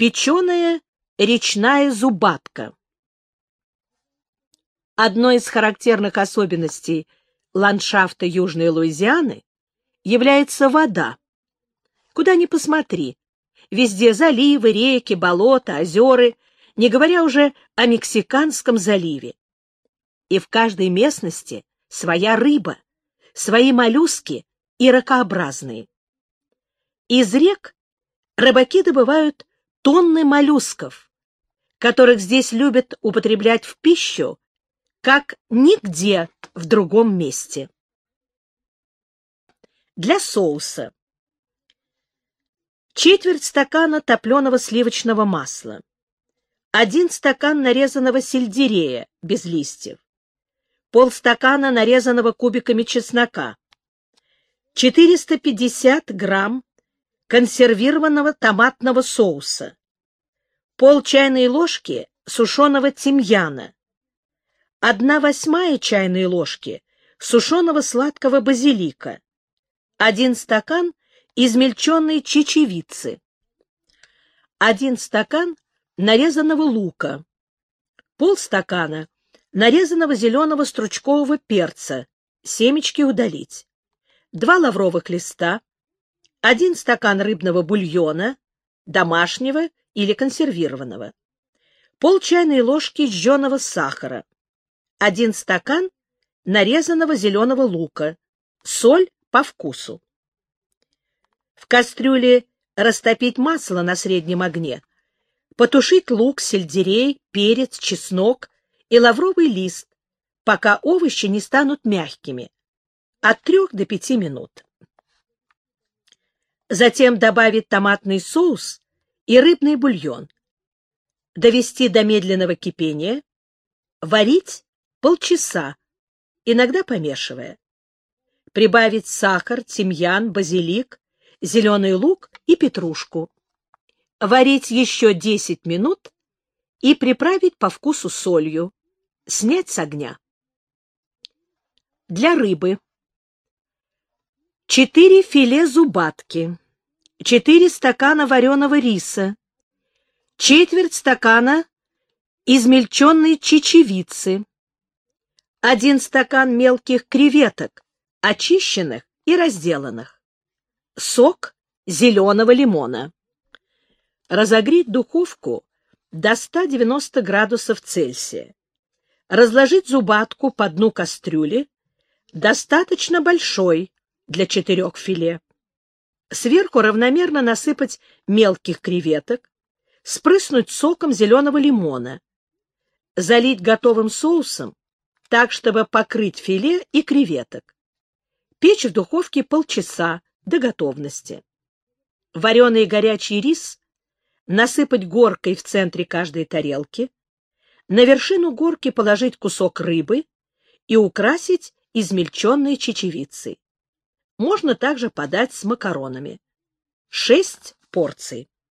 Печеная речная зубатка. Одной из характерных особенностей ландшафта Южной Луизианы является вода. Куда ни посмотри, везде заливы, реки, болота, озера, не говоря уже о Мексиканском заливе. И в каждой местности своя рыба, свои моллюски и ракообразные. Из рек рыбаки добывают тонны моллюсков, которых здесь любят употреблять в пищу, как нигде в другом месте. Для соуса. Четверть стакана топленого сливочного масла. Один стакан нарезанного сельдерея без листьев. Полстакана нарезанного кубиками чеснока. 450 грамм консервированного томатного соуса, пол чайной ложки сушеного тимьяна, одна восьмая чайной ложки сушеного сладкого базилика, один стакан измельченной чечевицы, один стакан нарезанного лука, полстакана нарезанного зеленого стручкового перца, семечки удалить, два лавровых листа, один стакан рыбного бульона, домашнего или консервированного, пол чайной ложки жженого сахара, один стакан нарезанного зеленого лука, соль по вкусу. В кастрюле растопить масло на среднем огне, потушить лук, сельдерей, перец, чеснок и лавровый лист, пока овощи не станут мягкими, от трех до пяти минут. Затем добавить томатный соус и рыбный бульон. Довести до медленного кипения. Варить полчаса, иногда помешивая. Прибавить сахар, тимьян, базилик, зеленый лук и петрушку. Варить еще 10 минут и приправить по вкусу солью. Снять с огня. Для рыбы. 4 филе зубатки, 4 стакана вареного риса, четверть стакана измельченной чечевицы, 1 стакан мелких креветок, очищенных и разделанных, сок зеленого лимона. Разогреть духовку до 190 градусов Цельсия. Разложить зубатку по дну кастрюли, достаточно большой, для четырех филе. Сверху равномерно насыпать мелких креветок, спрыснуть соком зеленого лимона, залить готовым соусом так, чтобы покрыть филе и креветок. Печь в духовке полчаса до готовности. Вареный горячий рис насыпать горкой в центре каждой тарелки, на вершину горки положить кусок рыбы и украсить измельченной чечевицей. Можно также подать с макаронами. Шесть порций.